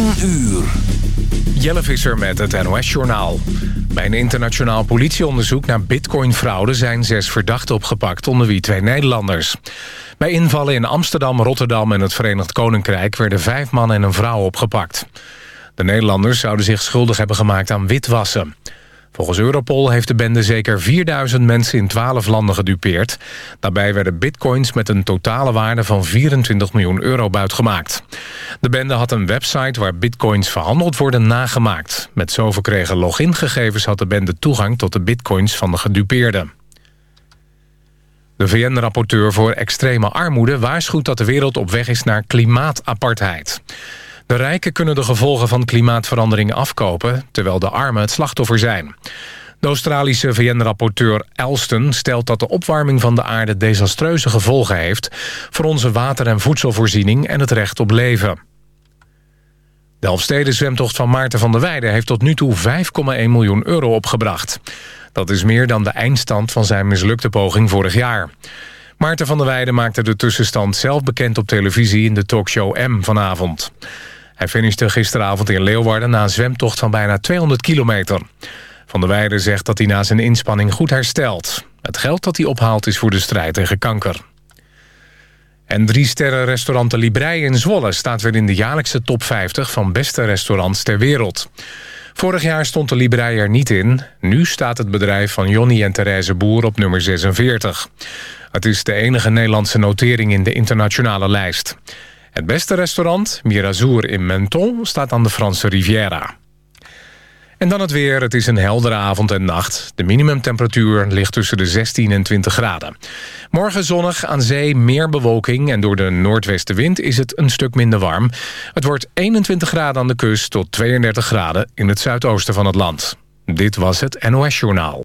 10 uur. Jelle Visser met het NOS-journaal. Bij een internationaal politieonderzoek naar bitcoinfraude... zijn zes verdachten opgepakt, onder wie twee Nederlanders. Bij invallen in Amsterdam, Rotterdam en het Verenigd Koninkrijk... werden vijf mannen en een vrouw opgepakt. De Nederlanders zouden zich schuldig hebben gemaakt aan witwassen. Volgens Europol heeft de bende zeker 4000 mensen in 12 landen gedupeerd. Daarbij werden bitcoins met een totale waarde van 24 miljoen euro buitgemaakt. De bende had een website waar bitcoins verhandeld worden nagemaakt. Met zo verkregen logingegevens had de bende toegang tot de bitcoins van de gedupeerden. De VN-rapporteur voor extreme armoede waarschuwt dat de wereld op weg is naar klimaatapartheid. De rijken kunnen de gevolgen van klimaatverandering afkopen... terwijl de armen het slachtoffer zijn. De Australische VN-rapporteur Elston stelt dat de opwarming van de aarde... desastreuze gevolgen heeft voor onze water- en voedselvoorziening... en het recht op leven. De Elfsteden zwemtocht van Maarten van der Weijden... heeft tot nu toe 5,1 miljoen euro opgebracht. Dat is meer dan de eindstand van zijn mislukte poging vorig jaar. Maarten van der Weijden maakte de tussenstand zelf bekend op televisie... in de talkshow M vanavond. Hij finishte gisteravond in Leeuwarden na een zwemtocht van bijna 200 kilometer. Van der Weijden zegt dat hij na zijn inspanning goed herstelt. Het geld dat hij ophaalt is voor de strijd tegen kanker. En drie sterren restaurant de Librei in Zwolle... staat weer in de jaarlijkse top 50 van beste restaurants ter wereld. Vorig jaar stond de Librei er niet in. Nu staat het bedrijf van Jonny en Therese Boer op nummer 46. Het is de enige Nederlandse notering in de internationale lijst. Het beste restaurant, Mirazur in Menton, staat aan de Franse Riviera. En dan het weer. Het is een heldere avond en nacht. De minimumtemperatuur ligt tussen de 16 en 20 graden. Morgen zonnig, aan zee meer bewolking... en door de noordwestenwind is het een stuk minder warm. Het wordt 21 graden aan de kust tot 32 graden... in het zuidoosten van het land. Dit was het NOS Journaal.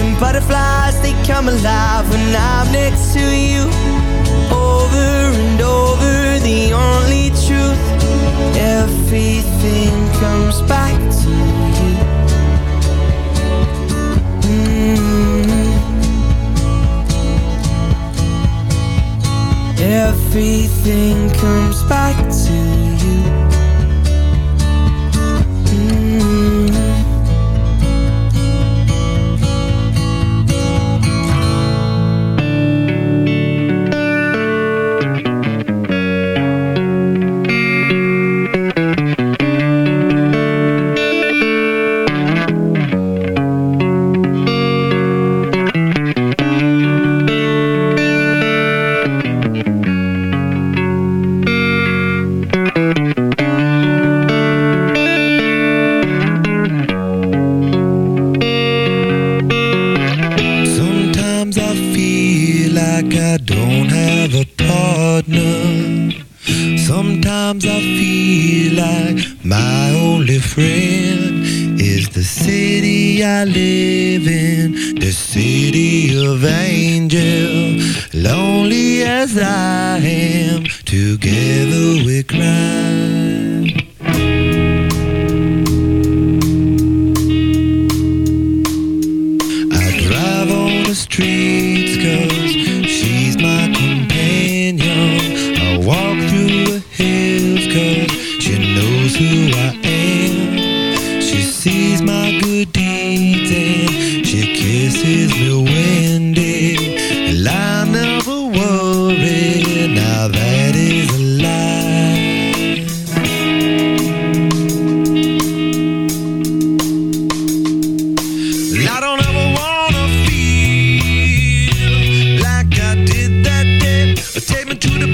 Them butterflies, they come alive when I'm next to you. Over and over, the only truth. to the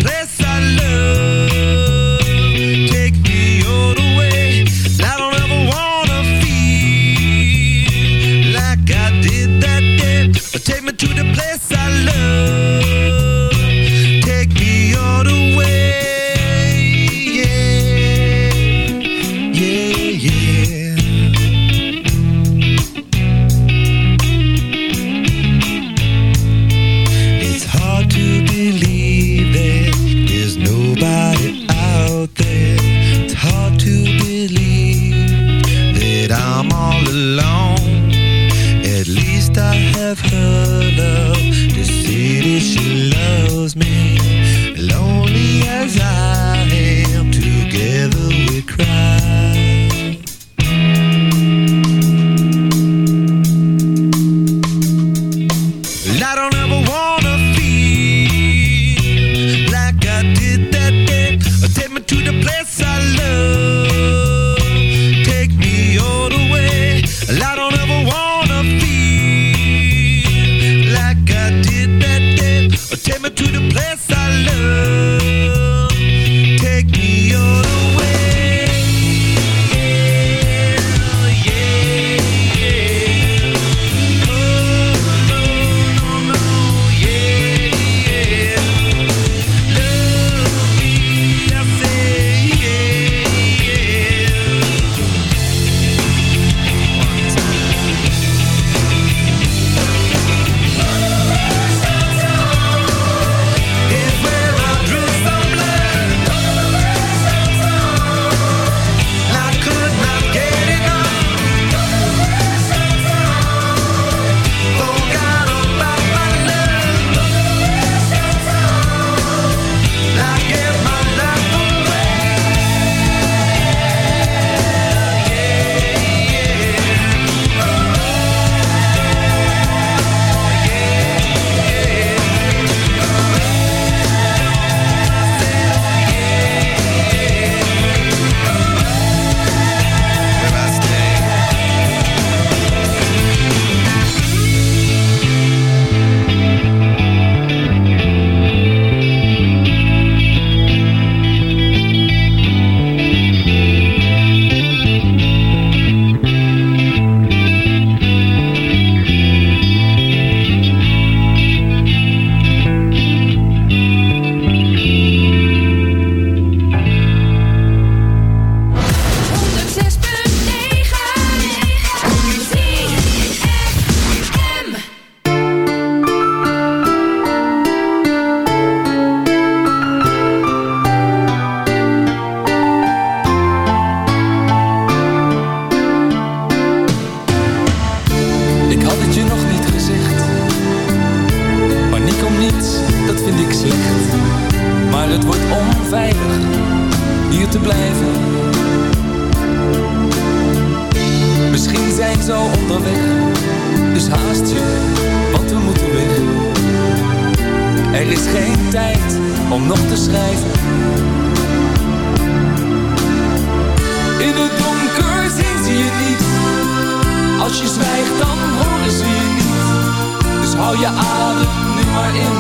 hou je adem nu maar in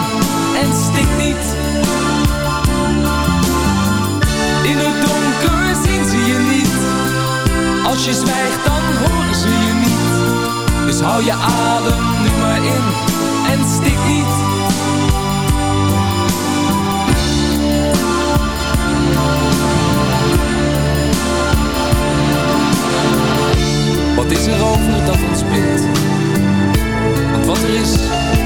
En stik niet. In het donker zien ze je niet. Als je zwijgt dan horen ze je niet. Dus hou je adem nu maar in En stik niet. Wat is er over dat ons bindt? Want wat er is,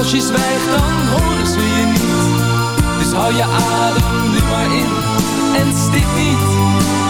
Als je zwijgt dan horen ze je niet. Dus hou je adem nu maar in En stik niet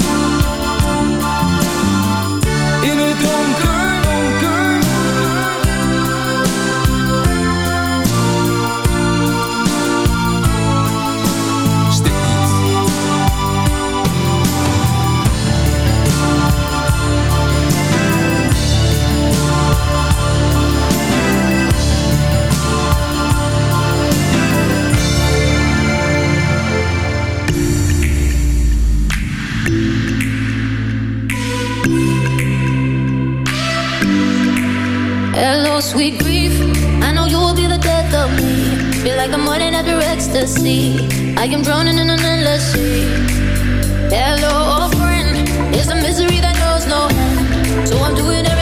sweet grief. I know you will be the death of me. Feel like I'm morning after ecstasy. I am drowning in an endless sea. Hello, old friend. It's a misery that knows no end. So I'm doing everything.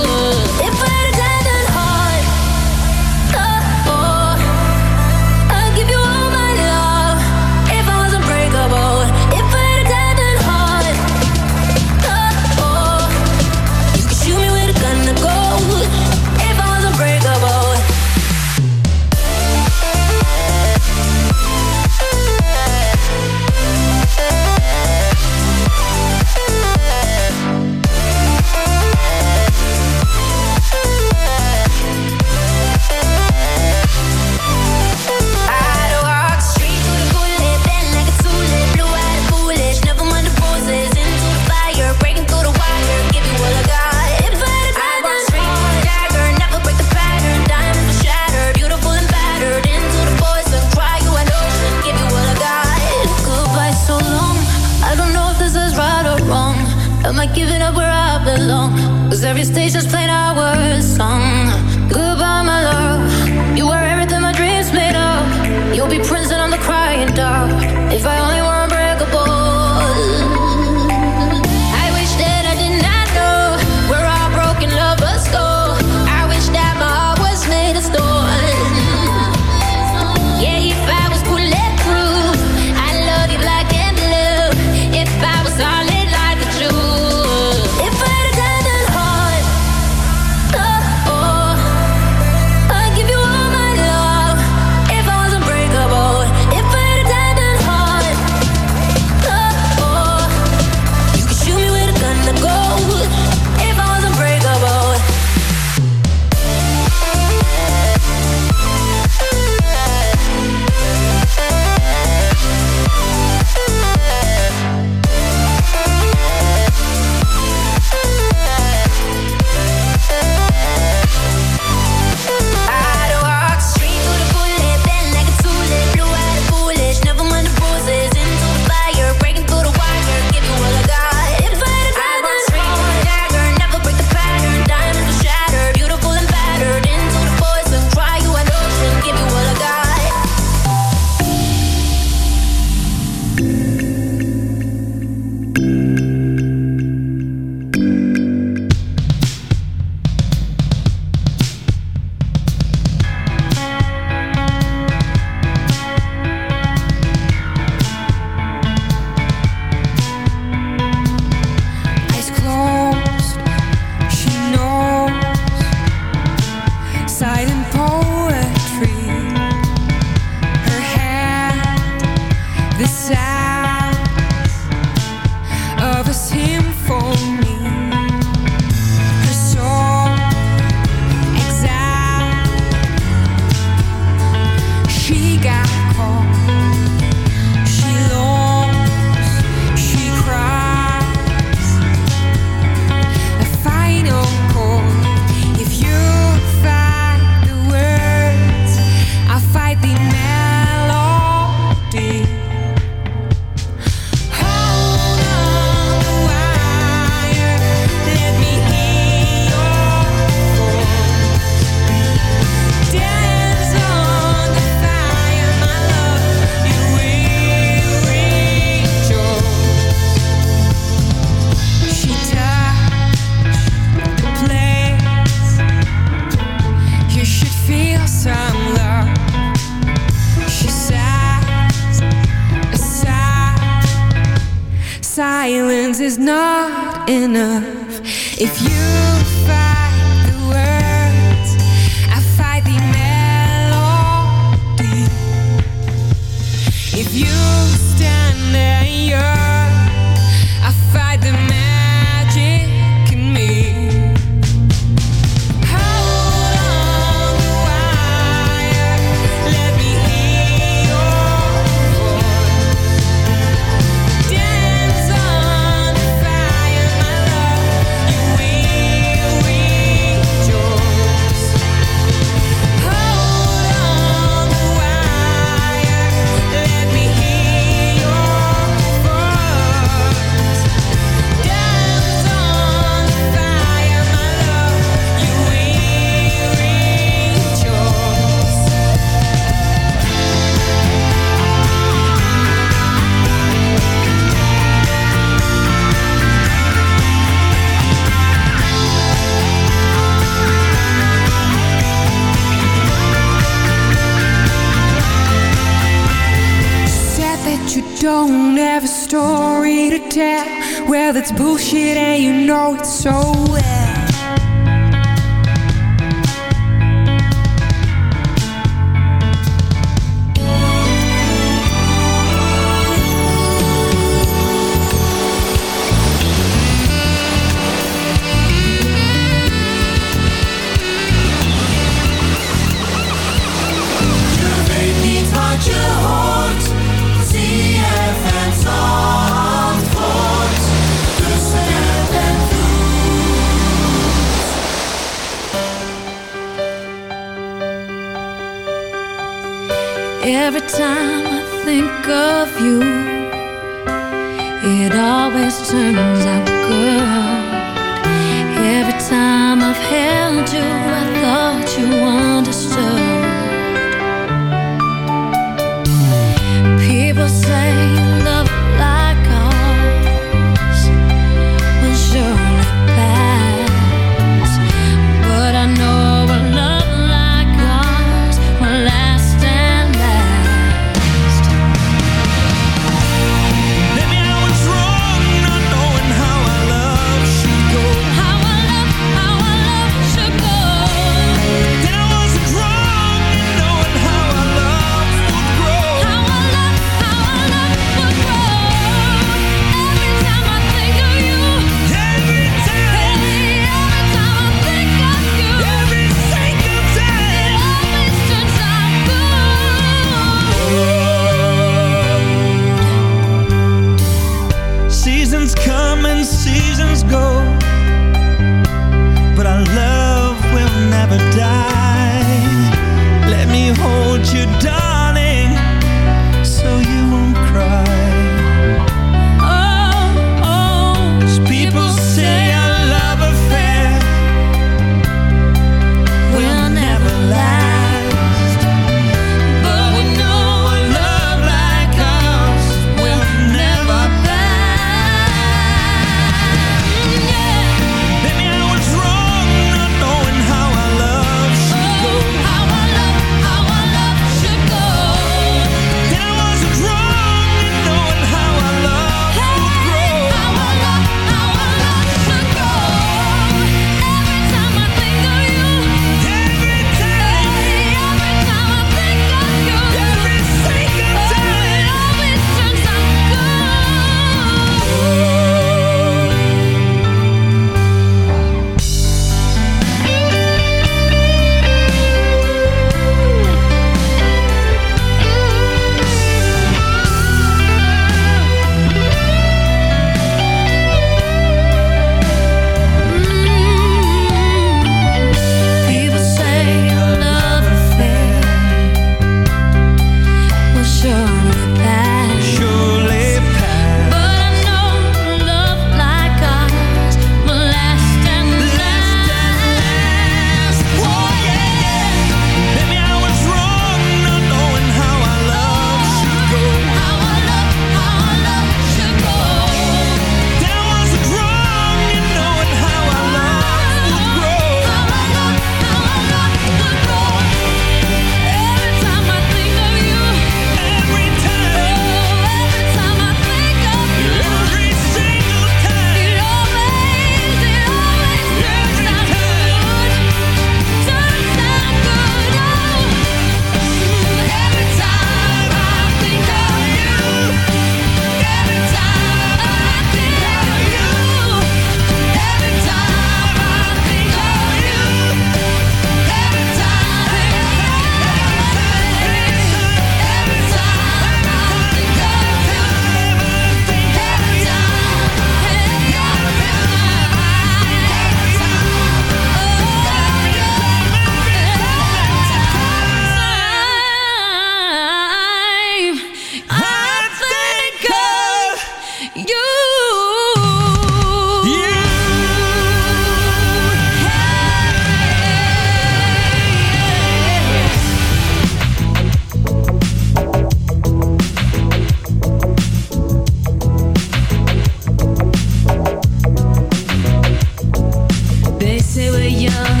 young.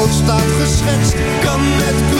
Potlood staat geschetst, kan met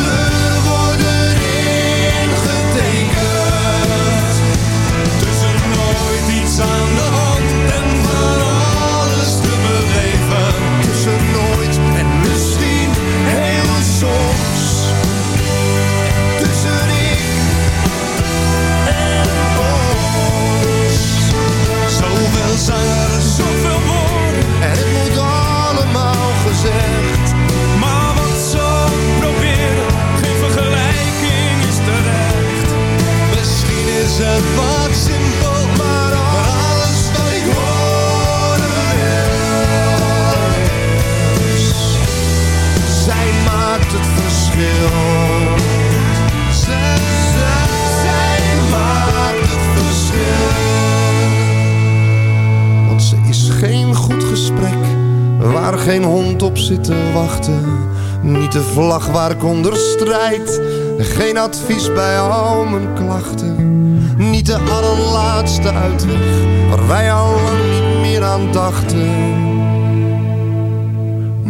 maakt het verschil. Zij, zij, zij maakt het verschil. Want ze is geen goed gesprek waar geen hond op zit te wachten. Niet de vlag waar ik onder strijd. Geen advies bij al mijn klachten. Niet de allerlaatste uitweg waar wij al niet meer aan dachten.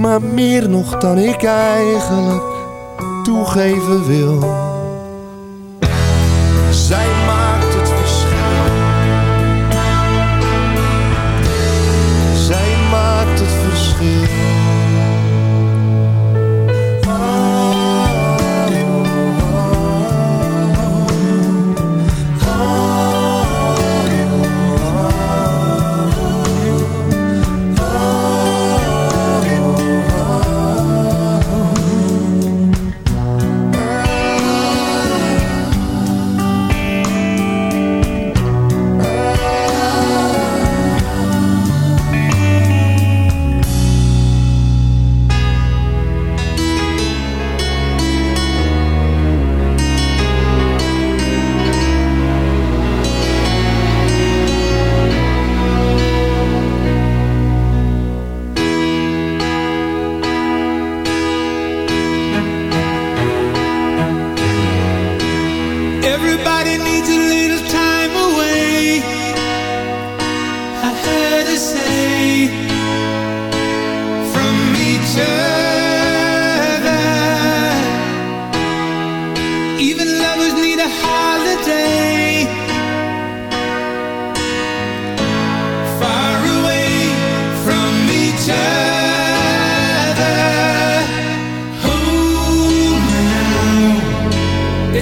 Maar meer nog dan ik eigenlijk toegeven wil.